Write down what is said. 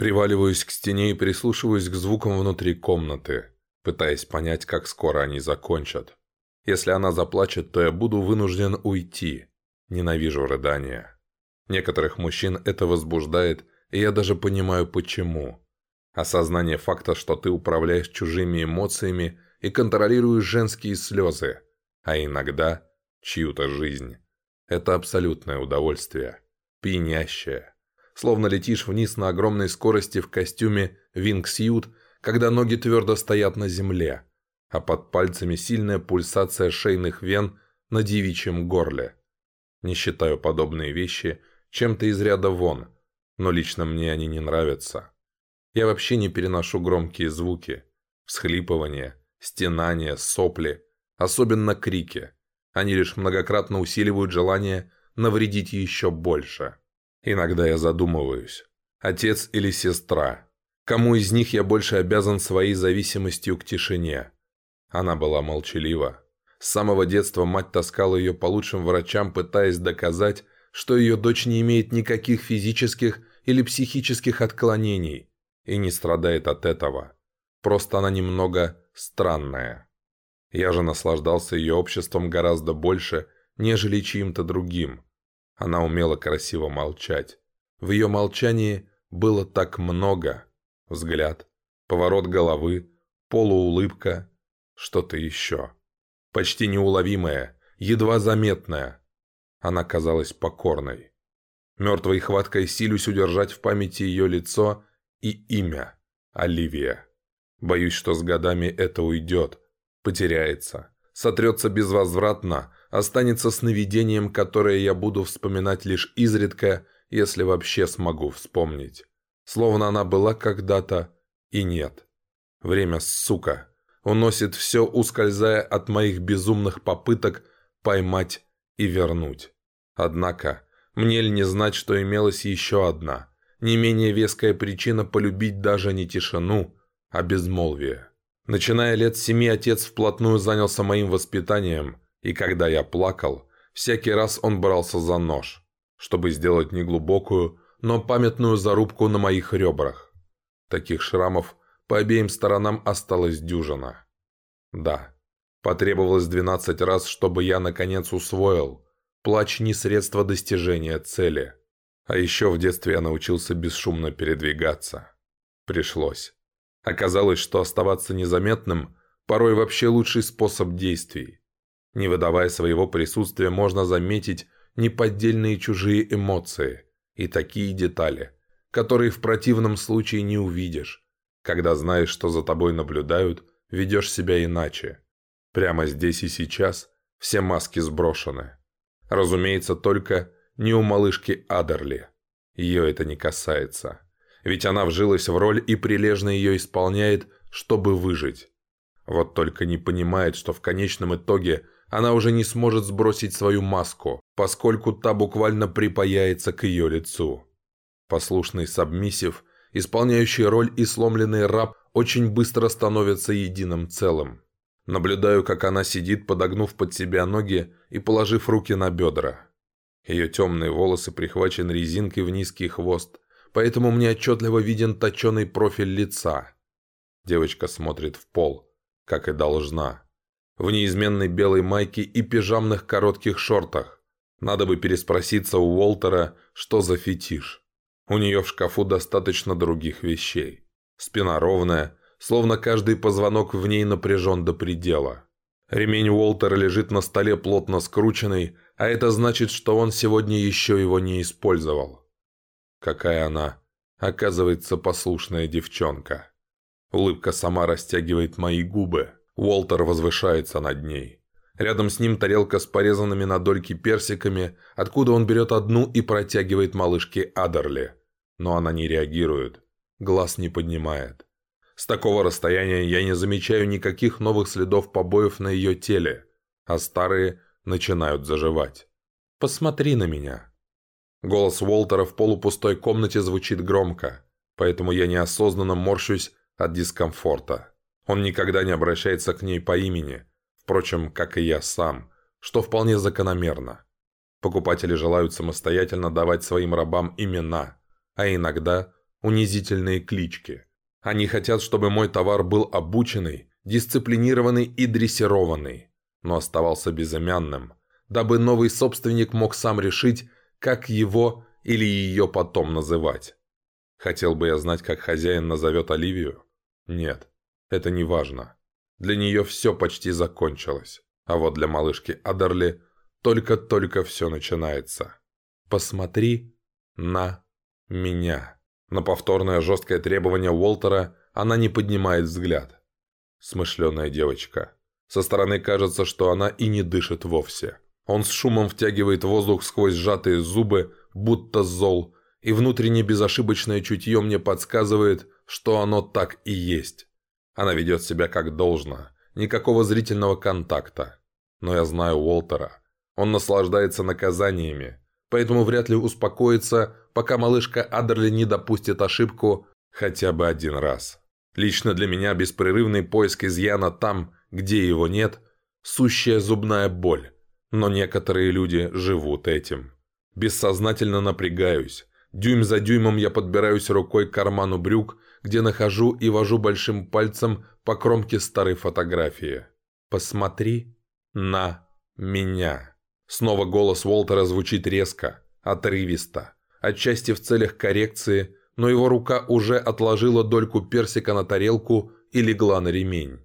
Приваливаюсь к стене и прислушиваюсь к звукам внутри комнаты, пытаясь понять, как скоро они закончат. Если она заплачет, то я буду вынужден уйти. Ненавижу рыдания. Некоторых мужчин это возбуждает, и я даже понимаю почему. Осознание факта, что ты управляешь чужими эмоциями и контролируешь женские слезы, а иногда чью-то жизнь. Это абсолютное удовольствие. Пьянящее. Словно летишь вниз на огромной скорости в костюме вингсьют, когда ноги твердо стоят на земле, а под пальцами сильная пульсация шейных вен на девичьем горле. Не считаю подобные вещи чем-то из ряда вон, но лично мне они не нравятся. Я вообще не переношу громкие звуки, всхлипывания, стенания, сопли, особенно крики. Они лишь многократно усиливают желание навредить еще больше. Иногда я задумываюсь, отец или сестра, кому из них я больше обязан своей зависимостью к тишине. Она была молчалива. С самого детства мать таскала ее по лучшим врачам, пытаясь доказать, что ее дочь не имеет никаких физических или психических отклонений, и не страдает от этого. Просто она немного странная. Я же наслаждался ее обществом гораздо больше, нежели чьим-то другим. Она умела красиво молчать. В ее молчании было так много. Взгляд, поворот головы, полуулыбка, что-то еще. Почти неуловимое, едва заметное. Она казалась покорной. Мертвой хваткой силюсь удержать в памяти ее лицо и имя – Оливия. Боюсь, что с годами это уйдет, потеряется, сотрется безвозвратно, останется сновидением, которое я буду вспоминать лишь изредка, если вообще смогу вспомнить. Словно она была когда-то и нет. Время, сука, уносит все, ускользая от моих безумных попыток поймать и вернуть. Однако, мне ли не знать, что имелась еще одна – не менее веская причина полюбить даже не тишину, а безмолвие. Начиная лет семи, отец вплотную занялся моим воспитанием, и когда я плакал, всякий раз он брался за нож, чтобы сделать неглубокую, но памятную зарубку на моих ребрах. Таких шрамов по обеим сторонам осталось дюжина. Да, потребовалось двенадцать раз, чтобы я наконец усвоил. Плач не средство достижения цели – а еще в детстве я научился бесшумно передвигаться. Пришлось. Оказалось, что оставаться незаметным порой вообще лучший способ действий. Не выдавая своего присутствия, можно заметить неподдельные чужие эмоции и такие детали, которые в противном случае не увидишь. Когда знаешь, что за тобой наблюдают, ведешь себя иначе. Прямо здесь и сейчас все маски сброшены. Разумеется, только не у малышки Адерли. Ее это не касается. Ведь она вжилась в роль и прилежно ее исполняет, чтобы выжить. Вот только не понимает, что в конечном итоге она уже не сможет сбросить свою маску, поскольку та буквально припаяется к ее лицу. Послушный сабмиссив, исполняющий роль и сломленный раб, очень быстро становятся единым целым. Наблюдаю, как она сидит, подогнув под себя ноги и положив руки на бедра. Ее темные волосы прихвачены резинкой в низкий хвост, поэтому мне отчетливо виден точеный профиль лица. Девочка смотрит в пол, как и должна. В неизменной белой майке и пижамных коротких шортах. Надо бы переспроситься у Уолтера, что за фетиш. У нее в шкафу достаточно других вещей. Спина ровная, словно каждый позвонок в ней напряжен до предела. Ремень Уолтера лежит на столе плотно скрученный, а это значит, что он сегодня еще его не использовал. Какая она, оказывается, послушная девчонка. Улыбка сама растягивает мои губы. Уолтер возвышается над ней. Рядом с ним тарелка с порезанными на дольки персиками, откуда он берет одну и протягивает малышке Адерли. Но она не реагирует, глаз не поднимает. С такого расстояния я не замечаю никаких новых следов побоев на ее теле, а старые начинают заживать. «Посмотри на меня». Голос Уолтера в полупустой комнате звучит громко, поэтому я неосознанно морщусь от дискомфорта. Он никогда не обращается к ней по имени, впрочем, как и я сам, что вполне закономерно. Покупатели желают самостоятельно давать своим рабам имена, а иногда унизительные клички. Они хотят, чтобы мой товар был обученный, дисциплинированный и дрессированный, но оставался безымянным, дабы новый собственник мог сам решить, как его или ее потом называть. Хотел бы я знать, как хозяин назовет Оливию? Нет, это не важно. Для нее все почти закончилось, а вот для малышки Адерли только-только все начинается. Посмотри на меня. На повторное жесткое требование Уолтера она не поднимает взгляд. Смышленая девочка. Со стороны кажется, что она и не дышит вовсе. Он с шумом втягивает воздух сквозь сжатые зубы, будто зол, и внутренне безошибочное чутье мне подсказывает, что оно так и есть. Она ведет себя как должно, никакого зрительного контакта. Но я знаю Уолтера. Он наслаждается наказаниями, поэтому вряд ли успокоится, пока малышка Адерли не допустит ошибку хотя бы один раз. Лично для меня беспрерывный поиск изъяна там, где его нет, сущая зубная боль. Но некоторые люди живут этим. Бессознательно напрягаюсь. Дюйм за дюймом я подбираюсь рукой к карману брюк, где нахожу и вожу большим пальцем по кромке старой фотографии. «Посмотри на меня». Снова голос Уолтера звучит резко, отрывисто, отчасти в целях коррекции, но его рука уже отложила дольку персика на тарелку и легла на ремень.